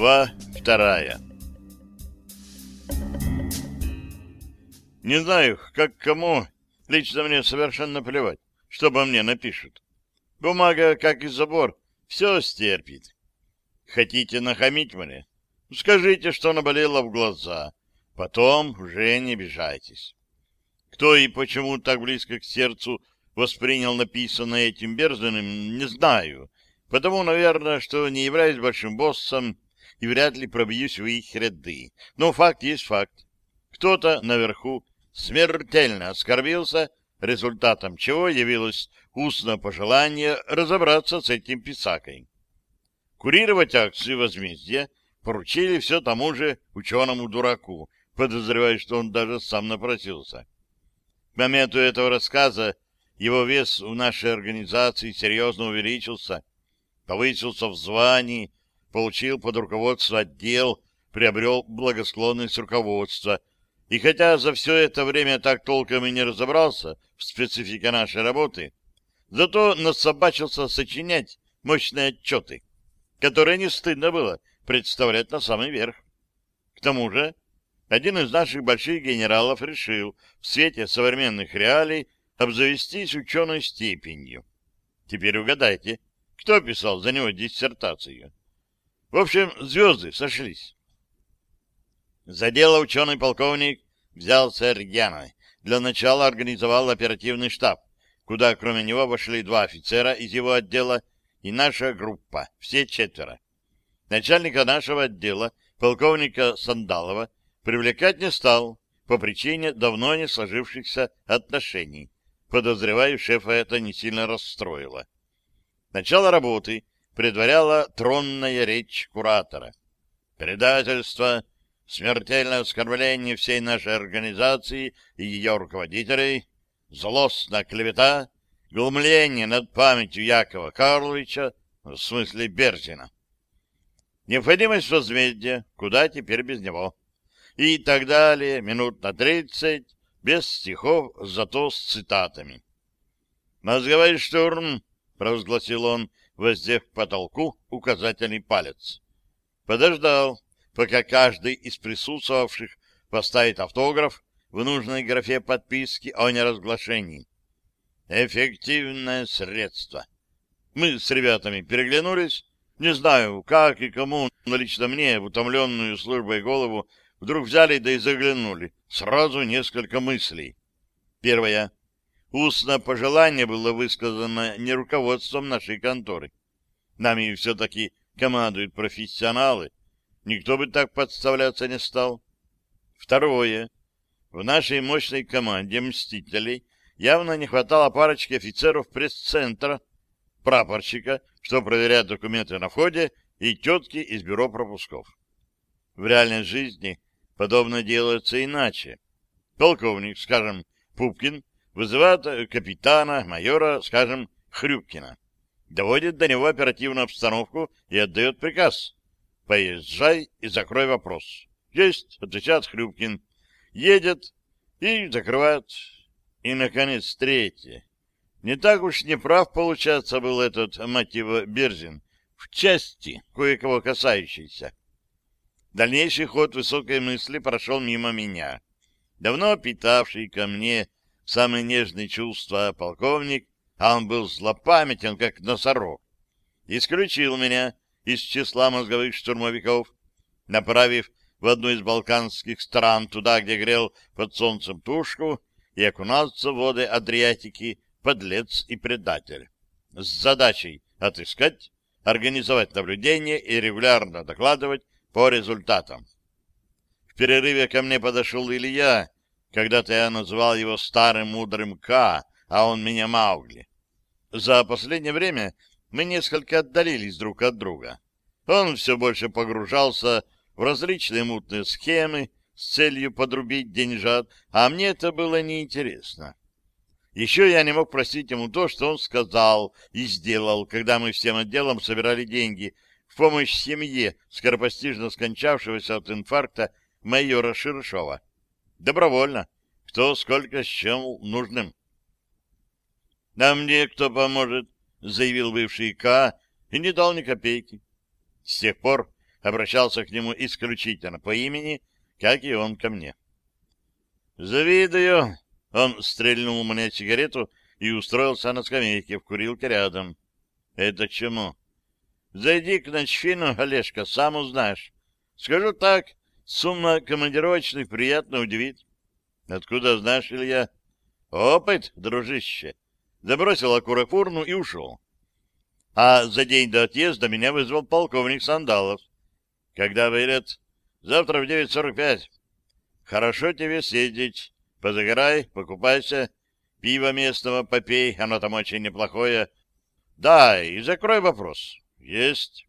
Глава вторая Не знаю, как кому, лично мне совершенно плевать, что обо мне напишут. Бумага, как и забор, все стерпит. Хотите нахамить мне? Скажите, что наболело в глаза. Потом уже не обижайтесь. Кто и почему так близко к сердцу воспринял написанное этим Берзаным, не знаю. Потому, наверное, что не являюсь большим боссом и вряд ли пробьюсь в их ряды. Но факт есть факт. Кто-то наверху смертельно оскорбился, результатом чего явилось устное пожелание разобраться с этим писакой. Курировать акции возмездия поручили все тому же ученому-дураку, подозревая, что он даже сам напросился. К моменту этого рассказа его вес в нашей организации серьезно увеличился, повысился в звании, получил под руководство отдел, приобрел благосклонность руководства. И хотя за все это время так толком и не разобрался в специфике нашей работы, зато насобачился сочинять мощные отчеты, которые не стыдно было представлять на самый верх. К тому же, один из наших больших генералов решил в свете современных реалий обзавестись ученой степенью. Теперь угадайте, кто писал за него диссертацию? В общем, звезды сошлись. За дело ученый-полковник взялся рьяно. Для начала организовал оперативный штаб, куда кроме него вошли два офицера из его отдела и наша группа, все четверо. Начальника нашего отдела, полковника Сандалова, привлекать не стал по причине давно не сложившихся отношений. Подозреваю, шефа это не сильно расстроило. Начало работы предваряла тронная речь куратора. Предательство, смертельное оскорбление всей нашей организации и ее руководителей, злостная клевета, глумление над памятью Якова Карловича, в смысле Берзина. Необходимость возмездия, куда теперь без него и так далее, минут на тридцать, без стихов, зато с цитатами. «Мозговой штурм», — провозгласил он, воздев потолку указательный палец. Подождал, пока каждый из присутствовавших поставит автограф в нужной графе подписки о неразглашении. Эффективное средство. Мы с ребятами переглянулись. Не знаю, как и кому, но лично мне, в утомленную службой голову, Вдруг взяли да и заглянули. Сразу несколько мыслей. Первое. Устное пожелание было высказано не руководством нашей конторы. Нами все-таки командуют профессионалы. Никто бы так подставляться не стал. Второе. В нашей мощной команде «Мстителей» явно не хватало парочки офицеров пресс-центра, прапорщика, что проверяет документы на входе, и тетки из бюро пропусков. В реальной жизни подобное делается иначе. Полковник, скажем, Пупкин, вызывает капитана, майора, скажем, Хрюкина, доводит до него оперативную обстановку и отдает приказ. «Поезжай и закрой вопрос». «Есть», — отвечает Хрюкин. Едет и закрывает. И, наконец, третье. Не так уж неправ, получается, был этот, мать его, Берзин, в части, кое-кого касающейся. Дальнейший ход высокой мысли прошел мимо меня. Давно питавший ко мне самые нежные чувства полковник, а он был злопамятен, как носорог, исключил меня из числа мозговых штурмовиков, направив в одну из балканских стран, туда, где грел под солнцем тушку и окунался в воды Адриатики подлец и предатель, с задачей отыскать, организовать наблюдение и регулярно докладывать по результатам. В перерыве ко мне подошел Илья, когда-то я назвал его старым мудрым К, а он меня Маугли. За последнее время мы несколько отдалились друг от друга. Он все больше погружался в различные мутные схемы с целью подрубить деньжат, а мне это было неинтересно. Еще я не мог простить ему то, что он сказал и сделал, когда мы всем отделом собирали деньги — в помощь семье скоропостижно скончавшегося от инфаркта майора Ширшова. Добровольно. Кто сколько счел нужным. — А мне кто поможет? — заявил бывший К. и не дал ни копейки. С тех пор обращался к нему исключительно по имени, как и он ко мне. «Завидую!» — он стрельнул мне сигарету и устроился на скамейке в курилке рядом. «Это чему?» «Зайди к Ночфину, Олежка, сам узнаешь. Скажу так, сумма командировочных приятно удивит». «Откуда знаешь, Илья?» «Опыт, дружище!» Забросил окурок в и ушел. А за день до отъезда меня вызвал полковник Сандалов. Когда вылет? Завтра в 9.45. Хорошо тебе съездить. Позагорай, покупайся. Пиво местного попей, оно там очень неплохое. Да, и закрой вопрос. Есть.